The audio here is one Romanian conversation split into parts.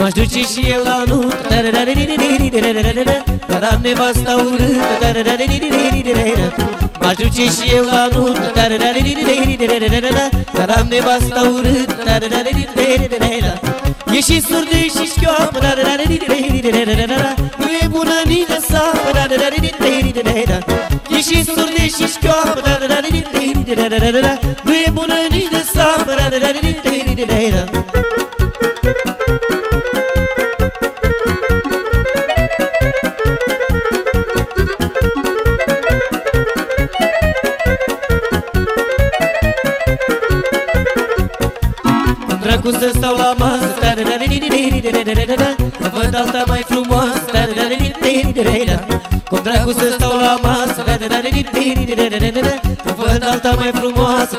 M-aș duce și eu la nuntă Dar am nevasta urâtă. M-aș duce și eu la nuntă Dar am nevasta urâtă. E și surdă și șchioapă. Nu e bună nici de sapă. E și surdă și șchioapă. Nu e bună nici de sapă Dracu să stau la masă Văd alta mai frumoasă Cum dracu să stau la masă Văd alta mai frumoasă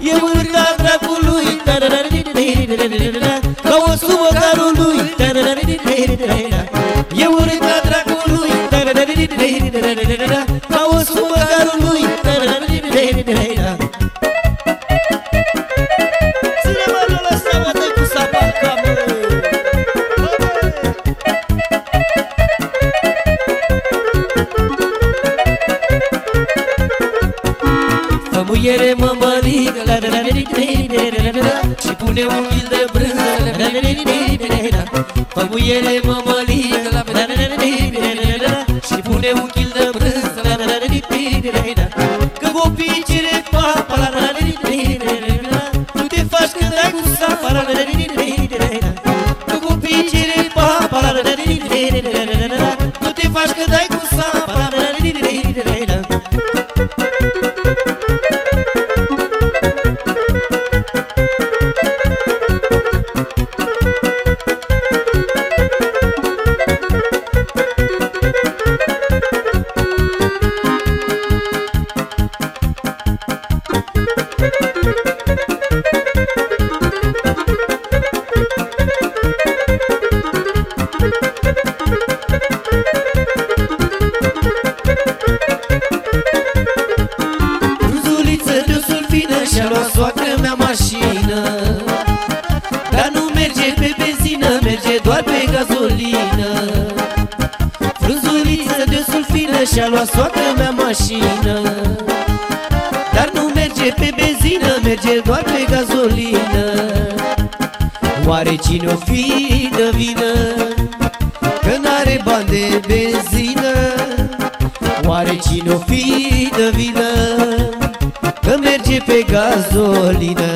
E mârca dracului Ca o sumă carului E mârca dracului Ca muiere mă măligă la la la la la la Și pune un mil de brânză la la la la la Fă muiere mă măligă la la la la la Și pune un kil de brânză la la la la Că copiii cere papa la la la la Tu te faci când ai cu sapa doar pe gazolină. Frunzuliță de sulfină Și-a luat soacră mea mașină. Dar nu merge pe benzină Merge doar pe gazolină. Oare cine o fi de vină Că n-are bani de benzină? Oare cine o fi de vină Că merge pe gazolină?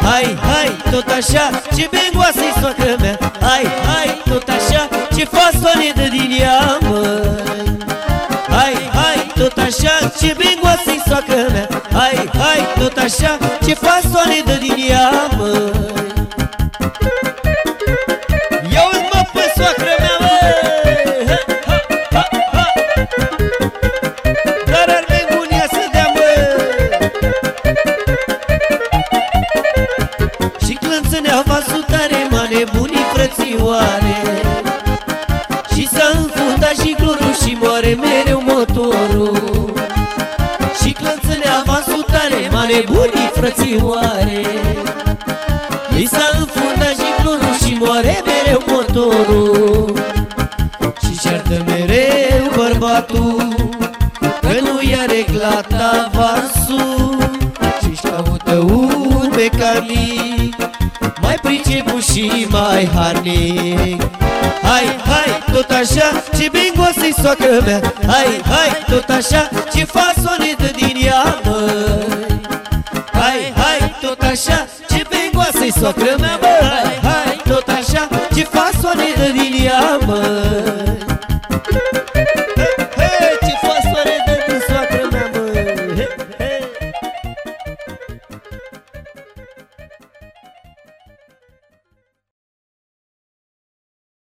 Hai, hai, tot așa, ce bengoasă-i soacră mea Hai, hai, tot așa, ce fasoane de din ea, măi Hai, hai, tot așa, ce bengoasă-i soacră mea Hai, hai, tot așa, ce fasoane de din ea, frățioare Și s-a înfundat și clorul Și moare mereu motorul. Și clănțănea vasul tare M-a nebunit frățioare. I s-a înfundat și clorul Și moare mereu motorul. Și ceartă mereu bărbatul Că nu i-a reglat avansul Și-și caută un mecanic Mai priceput și mai harnic. Hai, hai, tot așa, ce bingoasă-i soacră mea. Hai, hai, tot așa, ce fasoane dă din ea, măi. Hai, hai, tot așa, ce bingoasă-i soacră mea